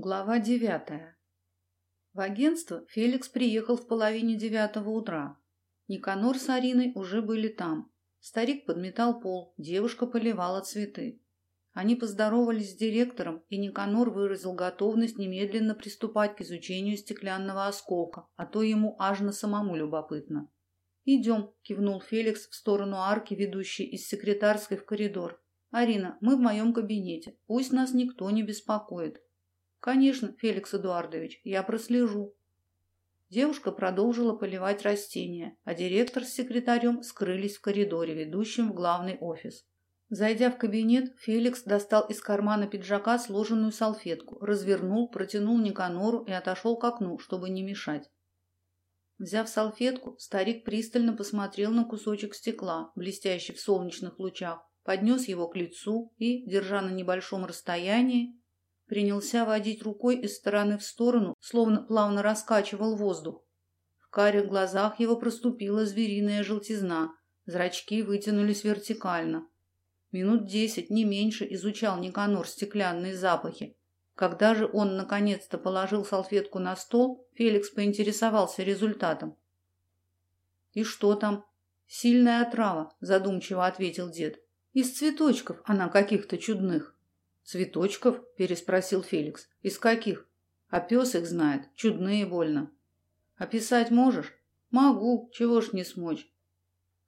Глава девятая. В агентство Феликс приехал в половине девятого утра. Никанор с Ариной уже были там. Старик подметал пол, девушка поливала цветы. Они поздоровались с директором, и Никанор выразил готовность немедленно приступать к изучению стеклянного осколка, а то ему аж на самому любопытно. «Идем», – кивнул Феликс в сторону арки, ведущей из секретарской в коридор. «Арина, мы в моем кабинете. Пусть нас никто не беспокоит. Конечно, Феликс Эдуардович, я прослежу. Девушка продолжила поливать растения, а директор с секретарем скрылись в коридоре, ведущем в главный офис. Зайдя в кабинет, Феликс достал из кармана пиджака сложенную салфетку, развернул, протянул Никанору и отошел к окну, чтобы не мешать. Взяв салфетку, старик пристально посмотрел на кусочек стекла, блестящий в солнечных лучах, поднес его к лицу и, держа на небольшом расстоянии, принялся водить рукой из стороны в сторону, словно плавно раскачивал воздух. В карих глазах его проступила звериная желтизна, зрачки вытянулись вертикально. Минут десять, не меньше, изучал Никанор стеклянные запахи. Когда же он наконец-то положил салфетку на стол, Феликс поинтересовался результатом. «И что там?» «Сильная отрава», – задумчиво ответил дед. «Из цветочков она каких-то чудных». «Цветочков?» – переспросил Феликс. «Из каких?» «А пес их знает. Чудные больно». «Описать можешь?» «Могу. Чего ж не смочь?»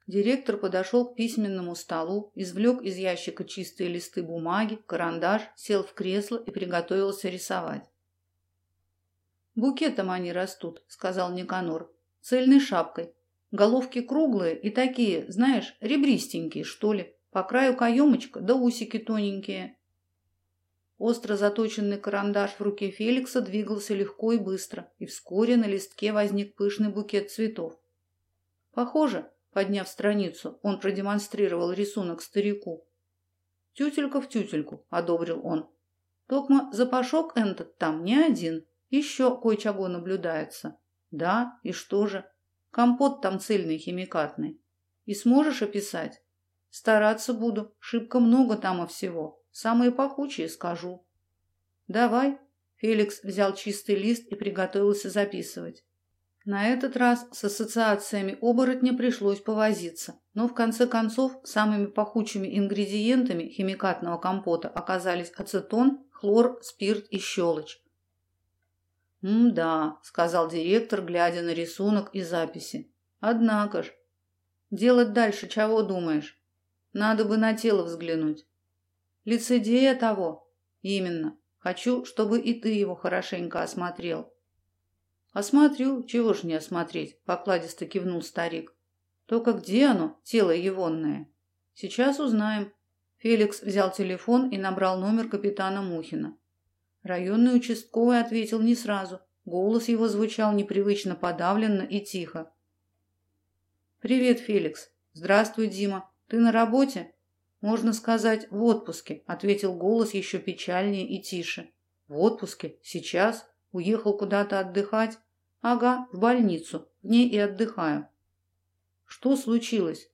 Директор подошел к письменному столу, извлек из ящика чистые листы бумаги, карандаш, сел в кресло и приготовился рисовать. «Букетом они растут», — сказал Никанор, — «цельной шапкой. Головки круглые и такие, знаешь, ребристенькие, что ли. По краю каемочка, да усики тоненькие. Остро заточенный карандаш в руке Феликса двигался легко и быстро, и вскоре на листке возник пышный букет цветов. Похоже, подняв страницу, он продемонстрировал рисунок старику. «Тютелька в тютельку», — одобрил он. «Токма запашок этот там не один, еще кое-чего наблюдается». «Да, и что же? Компот там цельный химикатный. И сможешь описать?» «Стараться буду, шибко много там и всего». Самые пахучие скажу. Давай. Феликс взял чистый лист и приготовился записывать. На этот раз с ассоциациями оборотня пришлось повозиться, но в конце концов самыми пахучими ингредиентами химикатного компота оказались ацетон, хлор, спирт и щелочь. «М-да», — сказал директор, глядя на рисунок и записи. «Однако ж. Делать дальше чего думаешь? Надо бы на тело взглянуть. Лицедея того. Именно. Хочу, чтобы и ты его хорошенько осмотрел. Осмотрю, чего ж не осмотреть, покладисто кивнул старик. Только где оно, тело егонное? Сейчас узнаем. Феликс взял телефон и набрал номер капитана Мухина. Районный участковый ответил не сразу. Голос его звучал непривычно подавленно и тихо. «Привет, Феликс. Здравствуй, Дима. Ты на работе?» «Можно сказать, в отпуске», — ответил голос еще печальнее и тише. «В отпуске? Сейчас? Уехал куда-то отдыхать?» «Ага, в больницу. В ней и отдыхаю». «Что случилось?»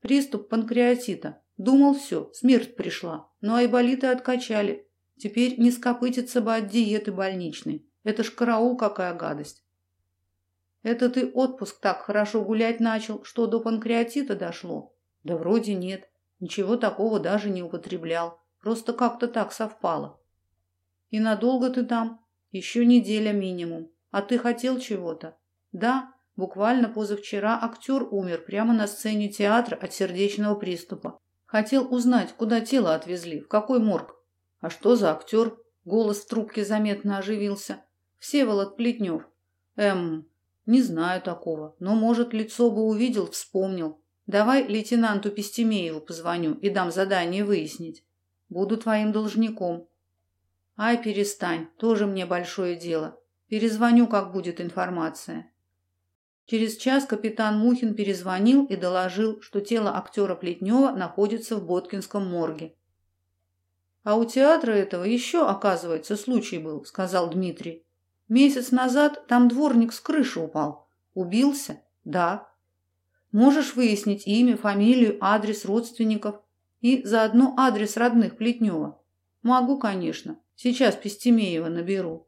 «Приступ панкреатита. Думал, все, смерть пришла. Но айболиты откачали. Теперь не скопытиться бы от диеты больничной. Это ж караул какая гадость». «Это ты отпуск так хорошо гулять начал, что до панкреатита дошло?» «Да вроде нет. Ничего такого даже не употреблял. Просто как-то так совпало. И надолго ты там? Еще неделя минимум. А ты хотел чего-то? Да, буквально позавчера актер умер прямо на сцене театра от сердечного приступа. Хотел узнать, куда тело отвезли, в какой морг. А что за актер? Голос в трубке заметно оживился. Всеволод Плетнев. Эм, не знаю такого, но, может, лицо бы увидел, вспомнил. Давай лейтенанту Пестемееву позвоню и дам задание выяснить. Буду твоим должником. Ай, перестань, тоже мне большое дело. Перезвоню, как будет информация. Через час капитан Мухин перезвонил и доложил, что тело актера Плетнева находится в Боткинском морге. «А у театра этого еще, оказывается, случай был», — сказал Дмитрий. «Месяц назад там дворник с крыши упал. Убился? Да. Можешь выяснить имя, фамилию, адрес родственников и заодно адрес родных Плетнева? Могу, конечно. Сейчас Пестемеева наберу.